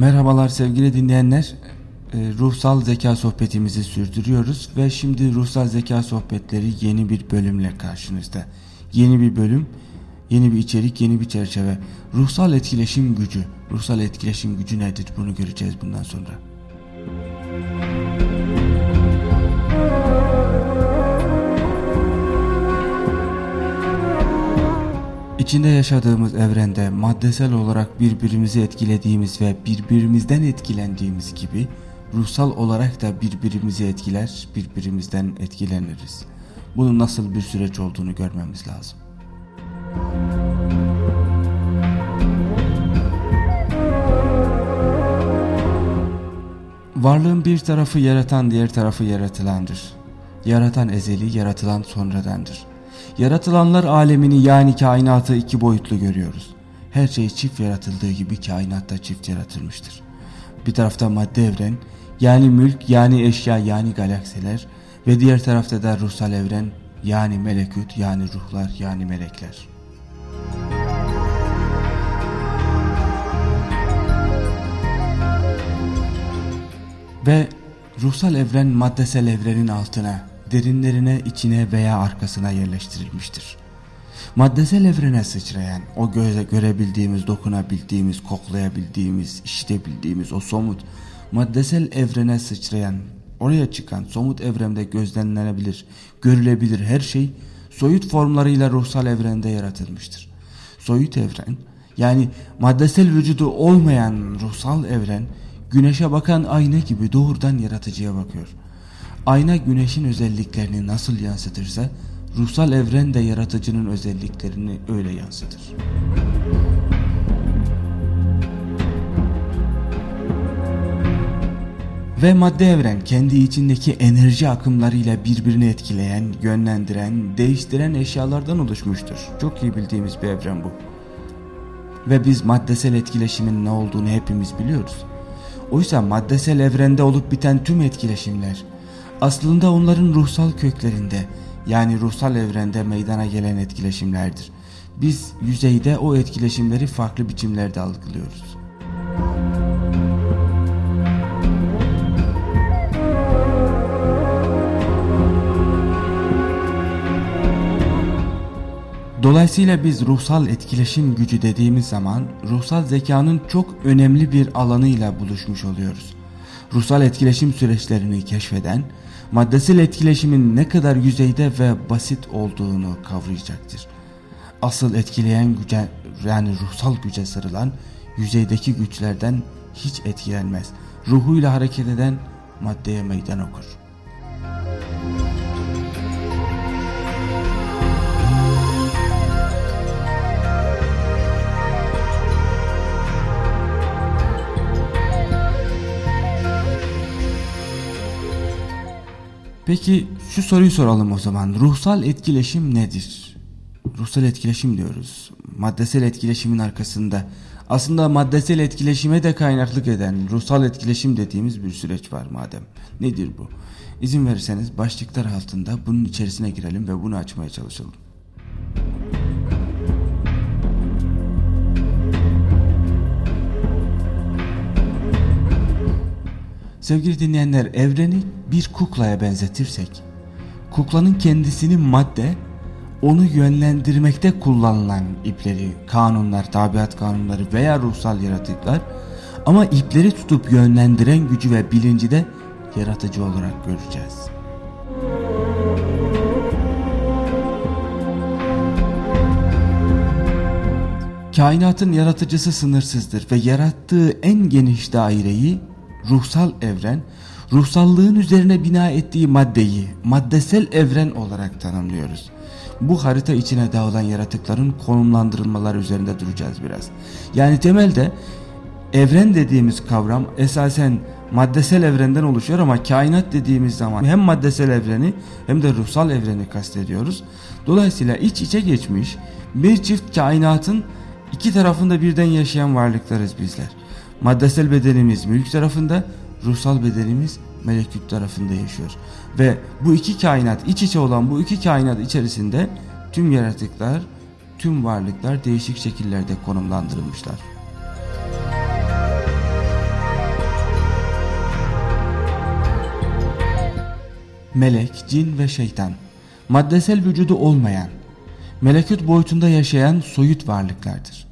Merhabalar sevgili dinleyenler. Ee, ruhsal zeka sohbetimizi sürdürüyoruz ve şimdi ruhsal zeka sohbetleri yeni bir bölümle karşınızda. Yeni bir bölüm, yeni bir içerik, yeni bir çerçeve. Ruhsal etkileşim gücü. Ruhsal etkileşim gücü nedir? Bunu göreceğiz bundan sonra. İçinde yaşadığımız evrende maddesel olarak birbirimizi etkilediğimiz ve birbirimizden etkilendiğimiz gibi ruhsal olarak da birbirimizi etkiler, birbirimizden etkileniriz. Bunun nasıl bir süreç olduğunu görmemiz lazım. Varlığın bir tarafı yaratan diğer tarafı yaratılandır. Yaratan ezeli, yaratılan sonradandır. Yaratılanlar alemini yani kainatı iki boyutlu görüyoruz. Her şey çift yaratıldığı gibi kainatta çift yaratılmıştır. Bir tarafta madde evren yani mülk yani eşya yani galaksiler ve diğer tarafta da ruhsal evren yani melekut yani ruhlar yani melekler. Ve ruhsal evren maddesel evrenin altına derinlerine, içine veya arkasına yerleştirilmiştir. Maddesel evrene sıçrayan, o göze görebildiğimiz, dokunabildiğimiz, koklayabildiğimiz, işitebildiğimiz o somut, maddesel evrene sıçrayan, oraya çıkan somut evrende gözlemlenebilir, görülebilir her şey, soyut formlarıyla ruhsal evrende yaratılmıştır. Soyut evren, yani maddesel vücudu olmayan ruhsal evren, güneşe bakan ayna gibi doğrudan yaratıcıya bakıyor. Ayna güneşin özelliklerini nasıl yansıtırsa ruhsal evren de yaratıcının özelliklerini öyle yansıtır. Ve madde evren kendi içindeki enerji akımlarıyla birbirini etkileyen, yönlendiren, değiştiren eşyalardan oluşmuştur. Çok iyi bildiğimiz bir evren bu. Ve biz maddesel etkileşimin ne olduğunu hepimiz biliyoruz. Oysa maddesel evrende olup biten tüm etkileşimler aslında onların ruhsal köklerinde yani ruhsal evrende meydana gelen etkileşimlerdir. Biz yüzeyde o etkileşimleri farklı biçimlerde algılıyoruz. Dolayısıyla biz ruhsal etkileşim gücü dediğimiz zaman ruhsal zekanın çok önemli bir alanıyla buluşmuş oluyoruz. Ruhsal etkileşim süreçlerini keşfeden, maddesel etkileşimin ne kadar yüzeyde ve basit olduğunu kavrayacaktır. Asıl etkileyen güce yani ruhsal güce sarılan yüzeydeki güçlerden hiç etkilenmez. Ruhuyla hareket eden maddeye meydan okur. Peki şu soruyu soralım o zaman. Ruhsal etkileşim nedir? Ruhsal etkileşim diyoruz. Maddesel etkileşimin arkasında aslında maddesel etkileşime de kaynaklık eden ruhsal etkileşim dediğimiz bir süreç var madem. Nedir bu? İzin verirseniz başlıklar altında bunun içerisine girelim ve bunu açmaya çalışalım. Sevgili dinleyenler evreni bir kuklaya benzetirsek kuklanın kendisini madde onu yönlendirmekte kullanılan ipleri, kanunlar, tabiat kanunları veya ruhsal yaratıklar ama ipleri tutup yönlendiren gücü ve bilinci de yaratıcı olarak göreceğiz. Kainatın yaratıcısı sınırsızdır ve yarattığı en geniş daireyi ruhsal evren, ruhsallığın üzerine bina ettiği maddeyi maddesel evren olarak tanımlıyoruz. Bu harita içine dağılan yaratıkların konumlandırılmaları üzerinde duracağız biraz. Yani temelde evren dediğimiz kavram esasen maddesel evrenden oluşuyor ama kainat dediğimiz zaman hem maddesel evreni hem de ruhsal evreni kastediyoruz. Dolayısıyla iç içe geçmiş bir çift kainatın iki tarafında birden yaşayan varlıklarız bizler. Maddesel bedenimiz mülk tarafında, ruhsal bedenimiz melekut tarafında yaşıyor. Ve bu iki kainat, iç içe olan bu iki kainat içerisinde tüm yaratıklar, tüm varlıklar değişik şekillerde konumlandırılmışlar. Melek, cin ve şeytan. Maddesel vücudu olmayan, melekut boyutunda yaşayan soyut varlıklardır.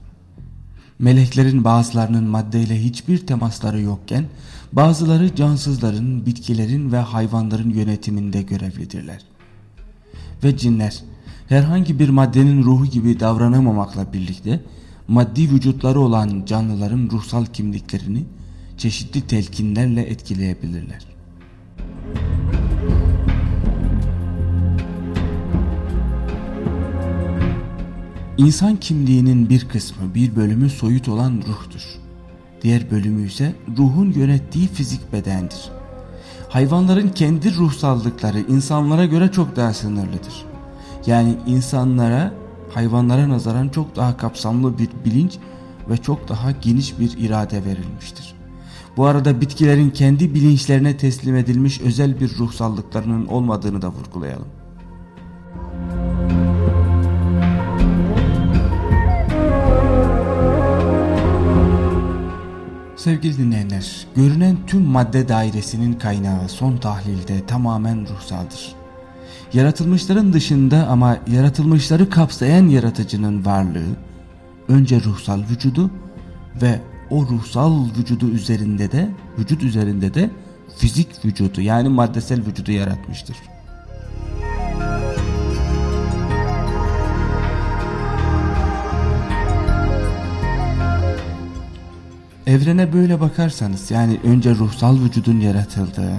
Meleklerin bazılarının maddeyle hiçbir temasları yokken, bazıları cansızların, bitkilerin ve hayvanların yönetiminde görevlidirler. Ve cinler, herhangi bir maddenin ruhu gibi davranamamakla birlikte, maddi vücutları olan canlıların ruhsal kimliklerini çeşitli telkinlerle etkileyebilirler. İnsan kimliğinin bir kısmı, bir bölümü soyut olan ruhtur. Diğer bölümü ise ruhun yönettiği fizik bedendir. Hayvanların kendi ruhsallıkları insanlara göre çok daha sınırlıdır. Yani insanlara hayvanlara nazaran çok daha kapsamlı bir bilinç ve çok daha geniş bir irade verilmiştir. Bu arada bitkilerin kendi bilinçlerine teslim edilmiş özel bir ruhsallıklarının olmadığını da vurgulayalım. Sevgili dinleyenler, görünen tüm madde dairesinin kaynağı son tahlilde tamamen ruhsaldır. Yaratılmışların dışında ama yaratılmışları kapsayan yaratıcının varlığı, önce ruhsal vücudu ve o ruhsal vücudu üzerinde de, vücut üzerinde de fizik vücudu yani maddesel vücudu yaratmıştır. Evrene böyle bakarsanız yani önce ruhsal vücudun yaratıldığı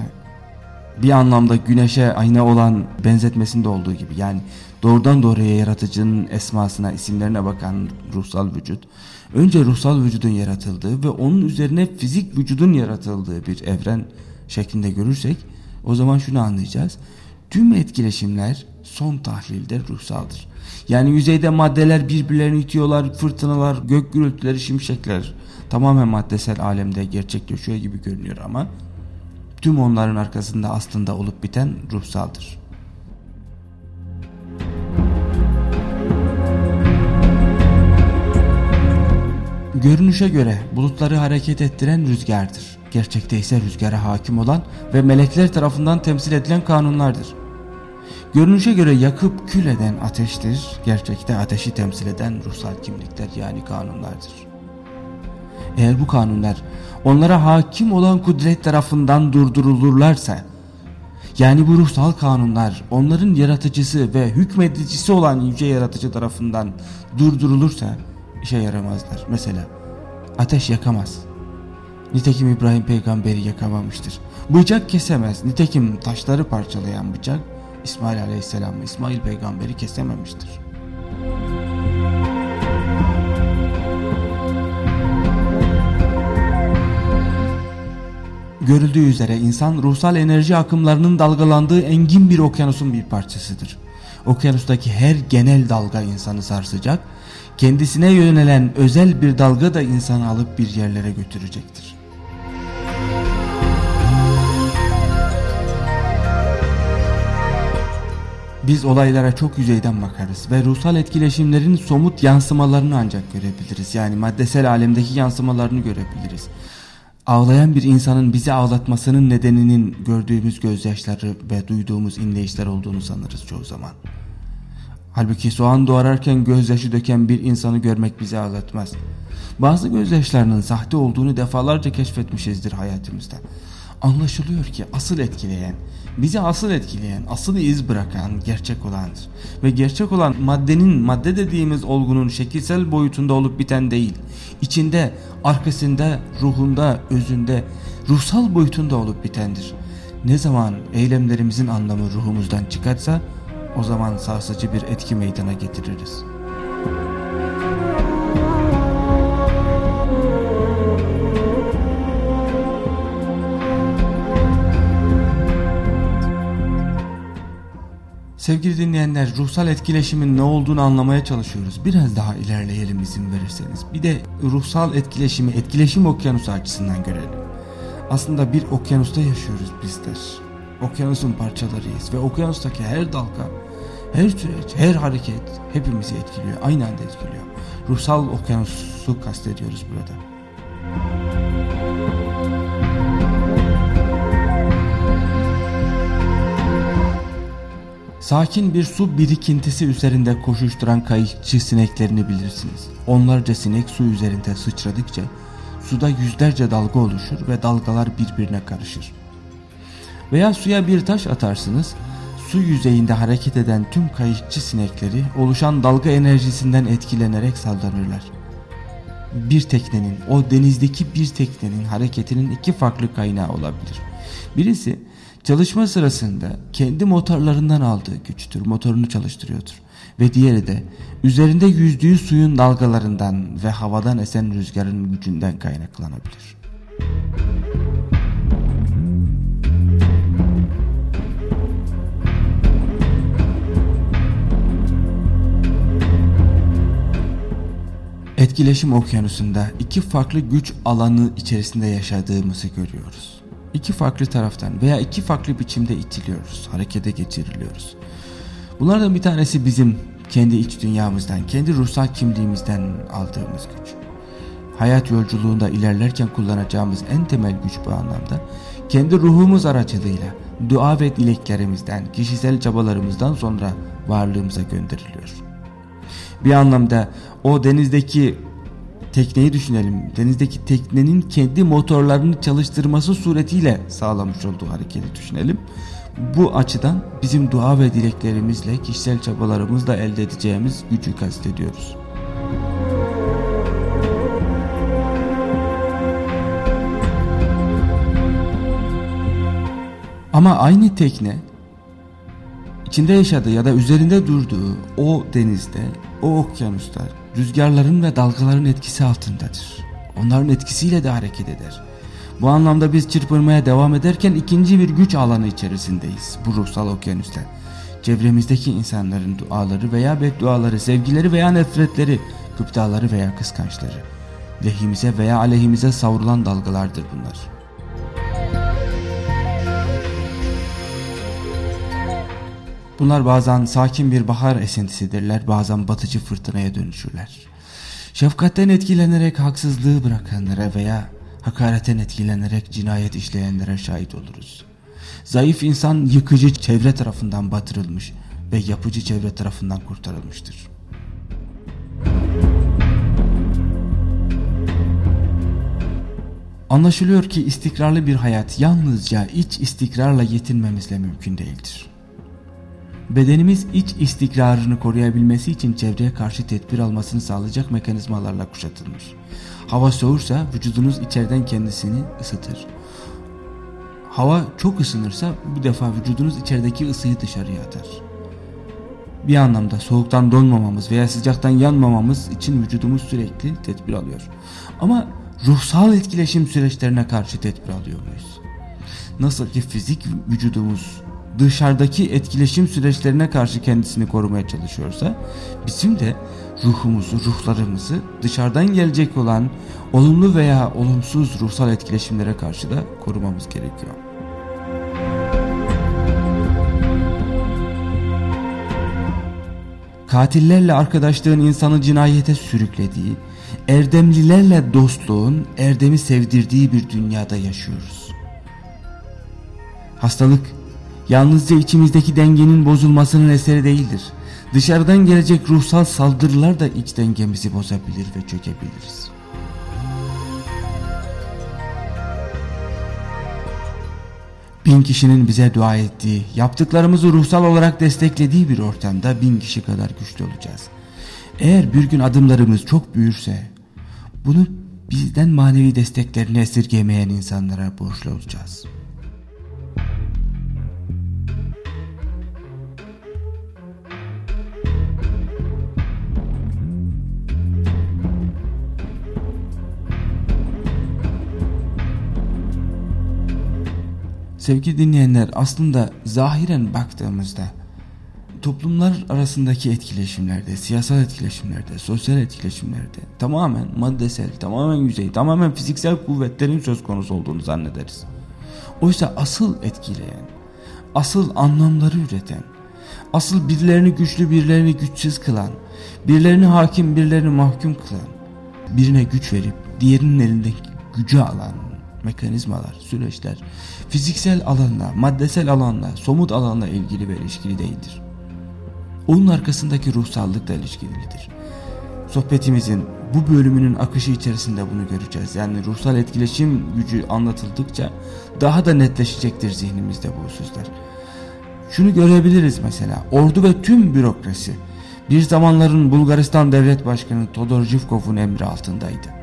bir anlamda güneşe ayna olan benzetmesinde olduğu gibi yani doğrudan doğruya yaratıcının esmasına isimlerine bakan ruhsal vücut önce ruhsal vücudun yaratıldığı ve onun üzerine fizik vücudun yaratıldığı bir evren şeklinde görürsek o zaman şunu anlayacağız. Tüm etkileşimler son tahlilde ruhsaldır yani yüzeyde maddeler birbirlerini itiyorlar fırtınalar gök gürültüleri şimşekler tamamen maddesel alemde gerçekleşiyor gibi görünüyor ama tüm onların arkasında aslında olup biten ruhsaldır. Görünüşe göre bulutları hareket ettiren rüzgardır. Gerçekte ise rüzgara hakim olan ve melekler tarafından temsil edilen kanunlardır. Görünüşe göre yakıp kül eden ateştir. Gerçekte ateşi temsil eden ruhsal kimlikler yani kanunlardır. Eğer bu kanunlar onlara hakim olan kudret tarafından durdurulurlarsa yani bu ruhsal kanunlar onların yaratıcısı ve hükmedicisi olan yüce yaratıcı tarafından durdurulursa işe yaramazlar. Mesela ateş yakamaz. Nitekim İbrahim peygamberi yakamamıştır. Bıçak kesemez. Nitekim taşları parçalayan bıçak İsmail aleyhisselam İsmail peygamberi kesememiştir. Görüldüğü üzere insan ruhsal enerji akımlarının dalgalandığı engin bir okyanusun bir parçasıdır. Okyanustaki her genel dalga insanı sarsacak, kendisine yönelen özel bir dalga da insanı alıp bir yerlere götürecektir. Biz olaylara çok yüzeyden bakarız ve ruhsal etkileşimlerin somut yansımalarını ancak görebiliriz. Yani maddesel alemdeki yansımalarını görebiliriz. Ağlayan bir insanın bizi ağlatmasının nedeninin gördüğümüz gözyaşları ve duyduğumuz inleyişler olduğunu sanırız çoğu zaman. Halbuki soğan doğrarken gözyaşı döken bir insanı görmek bizi ağlatmaz. Bazı gözyaşlarının sahte olduğunu defalarca keşfetmişizdir hayatımızda. Anlaşılıyor ki asıl etkileyen, bizi asıl etkileyen, asıl iz bırakan gerçek olandır. Ve gerçek olan maddenin, madde dediğimiz olgunun şekilsel boyutunda olup biten değil. İçinde, arkasında, ruhunda, özünde, ruhsal boyutunda olup bitendir. Ne zaman eylemlerimizin anlamı ruhumuzdan çıkarsa o zaman sarsıcı bir etki meydana getiririz. Sevgili dinleyenler ruhsal etkileşimin ne olduğunu anlamaya çalışıyoruz. Biraz daha ilerleyelim izin verirseniz. Bir de ruhsal etkileşimi etkileşim okyanusu açısından görelim. Aslında bir okyanusta yaşıyoruz bizler. Okyanusun parçalarıyız ve okyanustaki her dalga, her süreç, her hareket hepimizi etkiliyor. Aynı anda etkiliyor. Ruhsal okyanusu kastediyoruz burada. Sakin bir su birikintisi üzerinde koşuşturan kayıkçı sineklerini bilirsiniz. Onlarca sinek su üzerinde sıçradıkça suda yüzlerce dalga oluşur ve dalgalar birbirine karışır. Veya suya bir taş atarsınız, su yüzeyinde hareket eden tüm kayıkçı sinekleri oluşan dalga enerjisinden etkilenerek sallanırlar. Bir teknenin, o denizdeki bir teknenin hareketinin iki farklı kaynağı olabilir. Birisi çalışma sırasında kendi motorlarından aldığı güçtür, motorunu çalıştırıyordur. Ve diğeri de üzerinde yüzdüğü suyun dalgalarından ve havadan esen rüzgarın gücünden kaynaklanabilir. Etkileşim okyanusunda iki farklı güç alanı içerisinde yaşadığımızı görüyoruz. İki farklı taraftan veya iki farklı biçimde itiliyoruz, harekete geçiriliyoruz. Bunlardan bir tanesi bizim kendi iç dünyamızdan, kendi ruhsal kimliğimizden aldığımız güç. Hayat yolculuğunda ilerlerken kullanacağımız en temel güç bu anlamda kendi ruhumuz aracılığıyla dua ve dileklerimizden, kişisel çabalarımızdan sonra varlığımıza gönderiliyor. Bir anlamda o denizdeki tekneyi düşünelim. Denizdeki teknenin kendi motorlarını çalıştırması suretiyle sağlamış olduğu hareketi düşünelim. Bu açıdan bizim dua ve dileklerimizle, kişisel çabalarımızla elde edeceğimiz gücü kastediyoruz. Ama aynı tekne içinde yaşadığı ya da üzerinde durduğu o denizde, o okyanusta rüzgarların ve dalgaların etkisi altındadır. Onların etkisiyle de hareket eder. Bu anlamda biz çırpınmaya devam ederken ikinci bir güç alanı içerisindeyiz bu ruhsal okyanusta. Çevremizdeki insanların duaları veya bedduaları, sevgileri veya nefretleri, gıptaları veya kıskançları. Lehimize veya aleyhimize savrulan dalgalardır bunlar. Bunlar bazen sakin bir bahar esintisidirler, bazen batıcı fırtınaya dönüşürler. Şefkatten etkilenerek haksızlığı bırakanlara veya hakaretten etkilenerek cinayet işleyenlere şahit oluruz. Zayıf insan yıkıcı çevre tarafından batırılmış ve yapıcı çevre tarafından kurtarılmıştır. Anlaşılıyor ki istikrarlı bir hayat yalnızca iç istikrarla yetinmemizle mümkün değildir. Bedenimiz iç istikrarını koruyabilmesi için çevreye karşı tedbir almasını sağlayacak mekanizmalarla kuşatılmış. Hava soğursa vücudunuz içeriden kendisini ısıtır. Hava çok ısınırsa bu defa vücudunuz içerideki ısıyı dışarıya atar. Bir anlamda soğuktan donmamamız veya sıcaktan yanmamamız için vücudumuz sürekli tedbir alıyor. Ama ruhsal etkileşim süreçlerine karşı tedbir alıyor muyuz? Nasıl ki fizik vücudumuz dışarıdaki etkileşim süreçlerine karşı kendisini korumaya çalışıyorsa bizim de ruhumuzu, ruhlarımızı dışarıdan gelecek olan olumlu veya olumsuz ruhsal etkileşimlere karşı da korumamız gerekiyor. Katillerle arkadaşlığın insanı cinayete sürüklediği, erdemlilerle dostluğun erdemi sevdirdiği bir dünyada yaşıyoruz. Hastalık yalnızca içimizdeki dengenin bozulmasının eseri değildir. Dışarıdan gelecek ruhsal saldırılar da iç dengemizi bozabilir ve çökebiliriz. Bin kişinin bize dua ettiği, yaptıklarımızı ruhsal olarak desteklediği bir ortamda bin kişi kadar güçlü olacağız. Eğer bir gün adımlarımız çok büyürse, bunu bizden manevi desteklerini esirgemeyen insanlara borçlu olacağız.'' Sevgili dinleyenler aslında zahiren baktığımızda toplumlar arasındaki etkileşimlerde, siyasal etkileşimlerde, sosyal etkileşimlerde tamamen maddesel, tamamen yüzey, tamamen fiziksel kuvvetlerin söz konusu olduğunu zannederiz. Oysa asıl etkileyen, asıl anlamları üreten, asıl birilerini güçlü birilerini güçsüz kılan, birilerini hakim birilerini mahkum kılan, birine güç verip diğerinin elindeki gücü alan mekanizmalar, süreçler fiziksel alanla, maddesel alanla, somut alanla ilgili ve ilişkili değildir. onun arkasındaki ruhsallıkla ilişkilidir. Sohbetimizin bu bölümünün akışı içerisinde bunu göreceğiz. Yani ruhsal etkileşim gücü anlatıldıkça daha da netleşecektir zihnimizde bu hususlar. Şunu görebiliriz mesela ordu ve tüm bürokrasi bir zamanların Bulgaristan Devlet Başkanı Todor Zhivkov'un emri altındaydı.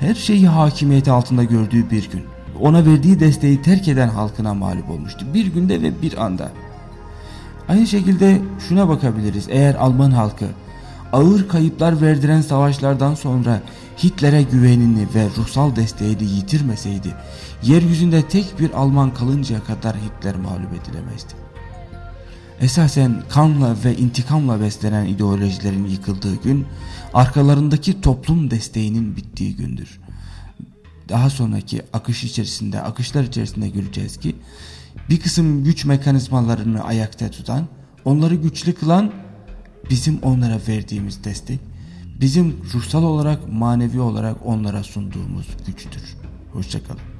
Her şeyi hakimiyeti altında gördüğü bir gün ona verdiği desteği terk eden halkına mağlup olmuştu. Bir günde ve bir anda. Aynı şekilde şuna bakabiliriz. Eğer Alman halkı ağır kayıplar verdiren savaşlardan sonra Hitler'e güvenini ve ruhsal desteğini yitirmeseydi, yeryüzünde tek bir Alman kalıncaya kadar Hitler mağlup edilemezdi. Esasen kanla ve intikamla beslenen ideolojilerin yıkıldığı gün, arkalarındaki toplum desteğinin bittiği gündür. Daha sonraki akış içerisinde, akışlar içerisinde göreceğiz ki, bir kısım güç mekanizmalarını ayakta tutan, onları güçlü kılan bizim onlara verdiğimiz destek, bizim ruhsal olarak, manevi olarak onlara sunduğumuz güçtür. Hoşçakalın.